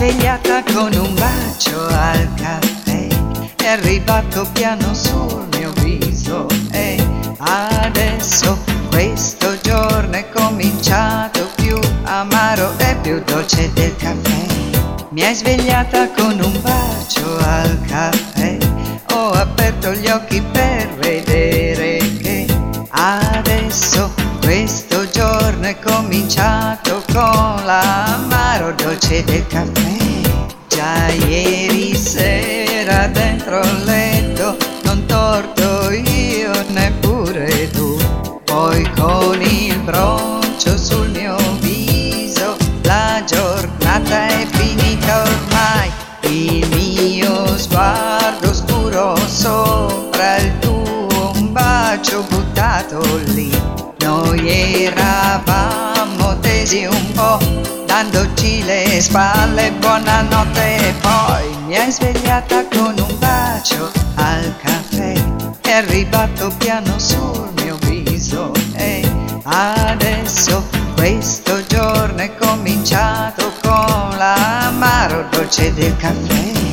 svegliata con un bacio al caffè, è arrivato piano sul mio viso e adesso questo giorno è cominciato più amaro e più dolce del caffè. Mi hai svegliata con un bacio al caffè, ho aperto gli occhi per vedere che adesso questo giorno è cominciato con l'amaro dolce del caffè. Già ieri sera dentro il letto, non torto io neppure tu. Poi con il broncio sul mio viso, la giornata è finita ormai. Il mio sguardo scuro sopra il tuo, un bacio buttato lì noi eravamo tesi un po', dandoci le spalle, buonanotte e poi mi hai svegliata con un bacio al caffè, è arrivato piano sul mio viso e adesso questo giorno è cominciato con l'amaro dolce del caffè.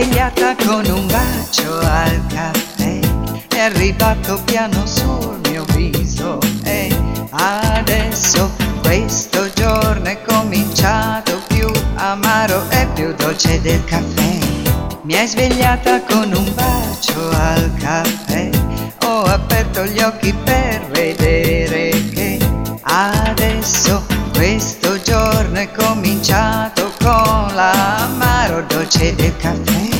Svegliata con un bacio al caffè, è arrivato piano sul mio viso e adesso questo giorno è cominciato più amaro e più dolce del caffè. Mi hai svegliata con un bacio al caffè, ho aperto gli occhi per vedere che adesso questo giorno è cominciato con l'amaro dolce del caffè.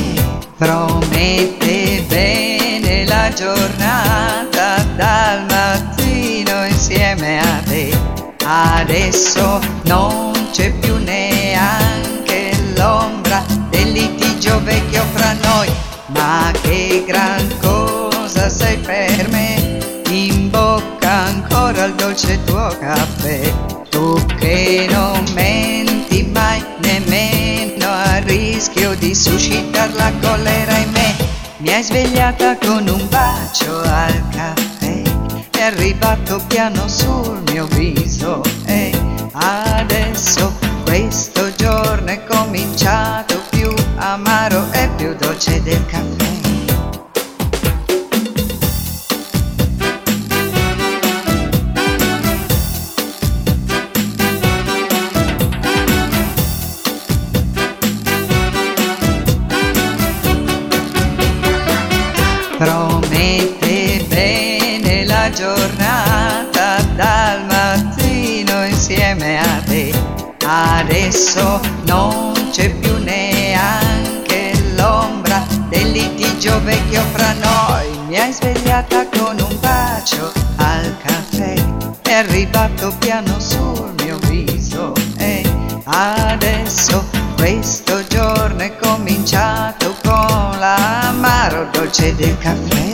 Promette bene la giornata dal mattino insieme a te. Adesso non c'è più neanche l'ombra del litigio vecchio fra noi. Ma che gran cosa sei per me, in bocca ancora il dolce tuo caffè. Tu che non menti suscitare la collera in me. Mi hai svegliata con un bacio al caffè, è arrivato piano sul mio viso e adesso questo giorno è cominciato più amaro e più dolce del caffè. Adesso non c'è più neanche l'ombra del litigio vecchio fra noi. Mi hai svegliata con un bacio al caffè, è arrivato piano sul mio viso e adesso questo giorno è cominciato con l'amaro dolce del caffè.